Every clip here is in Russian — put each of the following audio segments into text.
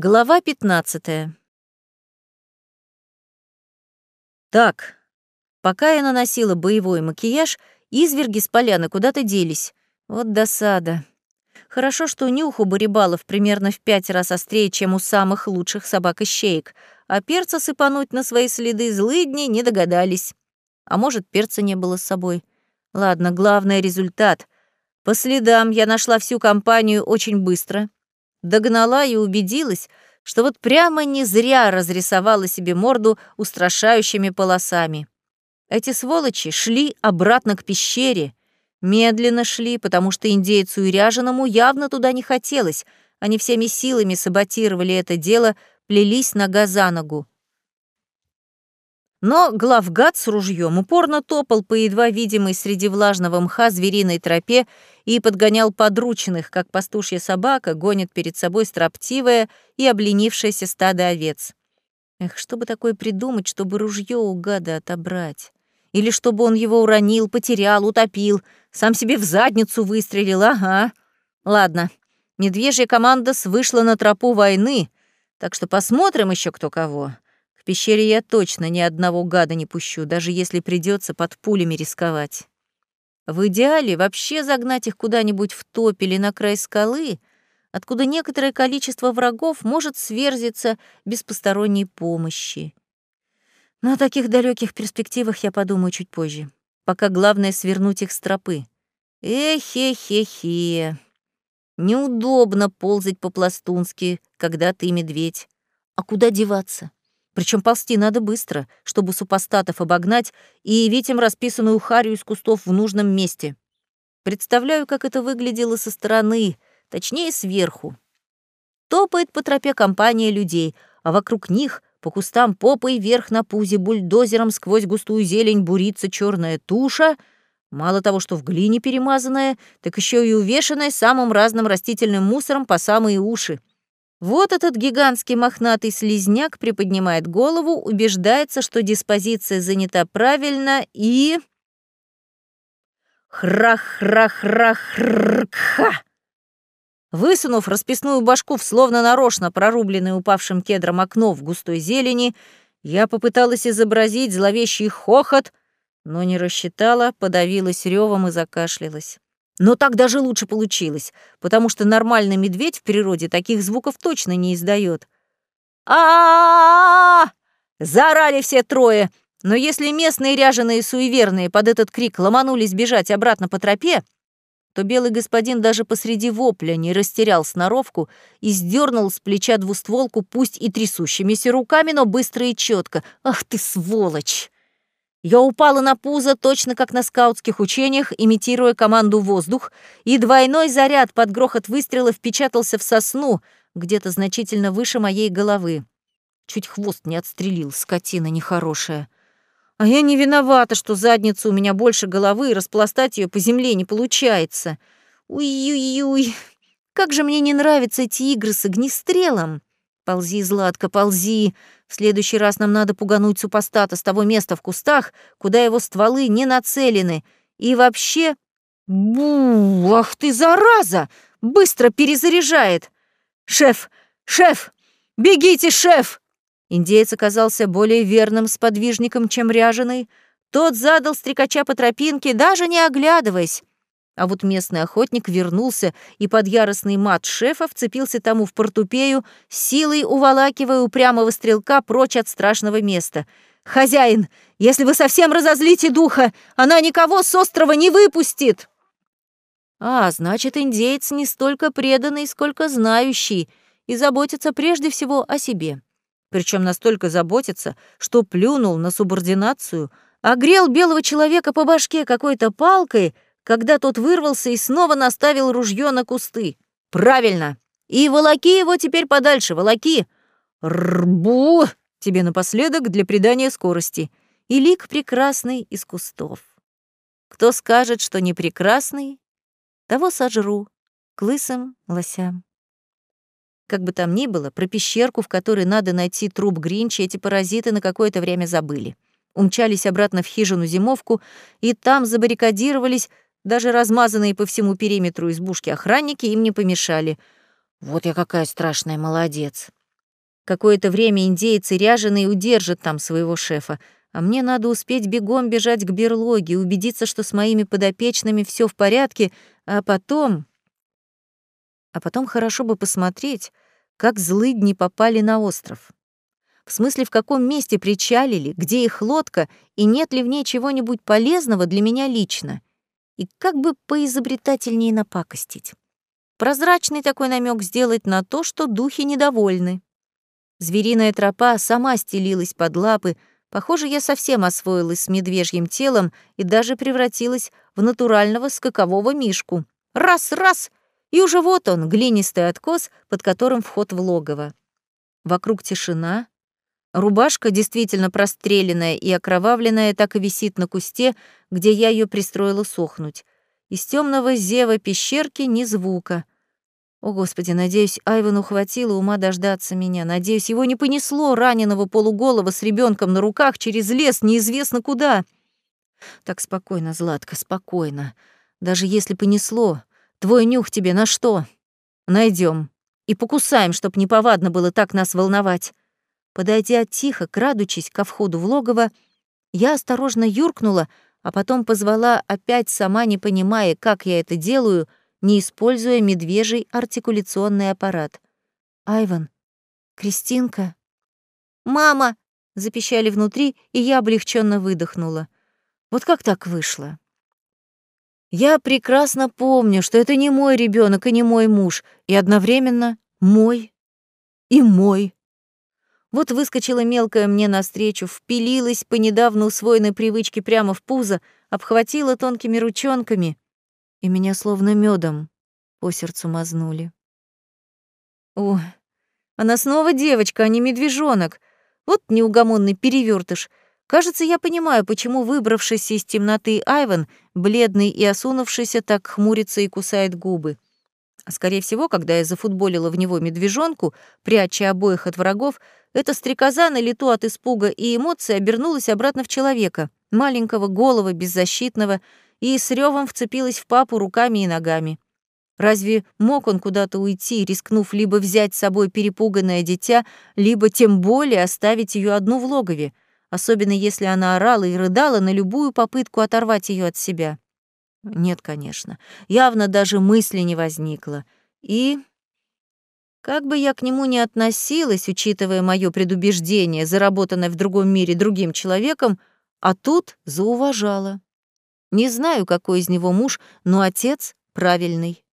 Глава 15. Так, пока я наносила боевой макияж, изверги с поляны куда-то делись. Вот досада. Хорошо, что нюх у барибалов примерно в пять раз острее, чем у самых лучших собак-ищеек, а перца сыпануть на свои следы злыдни не догадались. А может, перца не было с собой. Ладно, главное — результат. По следам я нашла всю компанию очень быстро — Догнала и убедилась, что вот прямо не зря разрисовала себе морду устрашающими полосами. Эти сволочи шли обратно к пещере. Медленно шли, потому что индейцу и ряженому явно туда не хотелось. Они всеми силами саботировали это дело, плелись нога за ногу. Но главгад с ружьем упорно топал по едва видимой среди влажного мха звериной тропе и подгонял подручных, как пастушья собака гонит перед собой строптивое и обленившееся стадо овец. Эх, что бы такое придумать, чтобы ружье у гада отобрать? Или чтобы он его уронил, потерял, утопил, сам себе в задницу выстрелил, ага. Ладно, медвежья команда вышла на тропу войны, так что посмотрим еще кто кого пещере я точно ни одного гада не пущу, даже если придется под пулями рисковать. В идеале вообще загнать их куда-нибудь в топ или на край скалы, откуда некоторое количество врагов может сверзиться без посторонней помощи. Но о таких далеких перспективах я подумаю чуть позже. Пока главное свернуть их с тропы. Эхе-хе-хе. Неудобно ползать по-пластунски, когда ты медведь. А куда деваться? Причем ползти надо быстро, чтобы супостатов обогнать и явить им расписанную харю из кустов в нужном месте. Представляю, как это выглядело со стороны, точнее, сверху. Топает по тропе компания людей, а вокруг них, по кустам попой вверх на пузе, бульдозером сквозь густую зелень бурится черная туша, мало того, что в глине перемазанная, так еще и увешанная самым разным растительным мусором по самые уши. Вот этот гигантский мохнатый слизняк приподнимает голову, убеждается, что диспозиция занята правильно и... Храх-храх-храх-храх-ха! Высунув расписную башку в словно нарочно прорубленное упавшим кедром окно в густой зелени, я попыталась изобразить зловещий хохот, но не рассчитала, подавилась ревом и закашлялась. Но так даже лучше получилось, потому что нормальный медведь в природе таких звуков точно не издает. а Заорали все трое, но если местные ряженые суеверные под этот крик ломанулись бежать обратно по тропе, то белый господин даже посреди вопля не растерял сноровку и сдернул с плеча двустволку, пусть и трясущимися руками, но быстро и четко. «Ах ты, сволочь!» Я упала на пузо, точно как на скаутских учениях, имитируя команду «воздух», и двойной заряд под грохот выстрела впечатался в сосну, где-то значительно выше моей головы. Чуть хвост не отстрелил, скотина нехорошая. А я не виновата, что задница у меня больше головы, и распластать ее по земле не получается. Уй-уй-уй, как же мне не нравятся эти игры с огнестрелом. Ползи, Златка, ползи. В следующий раз нам надо пугануть супостата с того места в кустах, куда его стволы не нацелены. И вообще... Бу, ах ты, зараза! Быстро перезаряжает! Шеф, шеф, бегите, шеф! Индеец оказался более верным сподвижником, чем ряженый. Тот задал стрекача по тропинке, даже не оглядываясь. А вот местный охотник вернулся и под яростный мат шефа вцепился тому в портупею, силой уволакивая упрямого стрелка прочь от страшного места. «Хозяин, если вы совсем разозлите духа, она никого с острова не выпустит!» А, значит, индейец не столько преданный, сколько знающий, и заботится прежде всего о себе. Причем настолько заботится, что плюнул на субординацию, огрел белого человека по башке какой-то палкой — когда тот вырвался и снова наставил ружье на кусты. «Правильно! И волоки его теперь подальше, волоки! Рбу! Тебе напоследок для придания скорости. И лик прекрасный из кустов. Кто скажет, что не прекрасный, того сожру, к лысым лосям. Как бы там ни было, про пещерку, в которой надо найти труп Гринча, эти паразиты на какое-то время забыли. Умчались обратно в хижину зимовку, и там забаррикадировались, даже размазанные по всему периметру избушки охранники им не помешали. Вот я какая страшная молодец. Какое-то время индейцы ряженые удержат там своего шефа, а мне надо успеть бегом бежать к берлоге, убедиться, что с моими подопечными все в порядке, а потом... А потом хорошо бы посмотреть, как злыдни попали на остров. В смысле, в каком месте причалили, где их лодка, и нет ли в ней чего-нибудь полезного для меня лично. И как бы поизобретательнее напакостить. Прозрачный такой намек сделать на то, что духи недовольны. Звериная тропа сама стелилась под лапы, похоже, я совсем освоилась с медвежьим телом и даже превратилась в натурального скакового мишку. Раз-раз! И уже вот он, глинистый откос, под которым вход в логово. Вокруг тишина. Рубашка, действительно простреленная и окровавленная, так и висит на кусте, где я ее пристроила сохнуть. Из темного зева пещерки ни звука — о, Господи, надеюсь, Айвану хватило ума дождаться меня. Надеюсь, его не понесло раненого полуголого с ребенком на руках через лес неизвестно куда. Так спокойно, Златка, спокойно. Даже если понесло, твой нюх тебе на что? Найдем и покусаем, чтоб неповадно было так нас волновать. Подойдя тихо, крадучись ко входу в логово, я осторожно юркнула, а потом позвала опять сама, не понимая, как я это делаю — не используя медвежий артикуляционный аппарат. «Айван! Кристинка!» «Мама!» — запищали внутри, и я облегченно выдохнула. Вот как так вышло? Я прекрасно помню, что это не мой ребенок и не мой муж, и одновременно мой и мой. Вот выскочила мелкая мне навстречу, впилилась по недавно усвоенной привычке прямо в пузо, обхватила тонкими ручонками — и меня словно медом по сердцу мазнули. О, она снова девочка, а не медвежонок. Вот неугомонный перевертыш. Кажется, я понимаю, почему выбравшийся из темноты Айван, бледный и осунувшийся, так хмурится и кусает губы. Скорее всего, когда я зафутболила в него медвежонку, пряча обоих от врагов, эта стрекоза на лету от испуга и эмоций обернулась обратно в человека, маленького, голого, беззащитного, и с ревом вцепилась в папу руками и ногами. Разве мог он куда-то уйти, рискнув либо взять с собой перепуганное дитя, либо тем более оставить ее одну в логове, особенно если она орала и рыдала на любую попытку оторвать ее от себя? Нет, конечно, явно даже мысли не возникло. И как бы я к нему ни относилась, учитывая мое предубеждение, заработанное в другом мире другим человеком, а тут зауважала. Не знаю, какой из него муж, но отец правильный.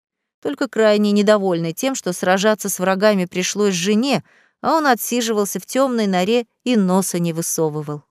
Только крайне недовольный тем, что сражаться с врагами пришлось жене, а он отсиживался в темной норе и носа не высовывал.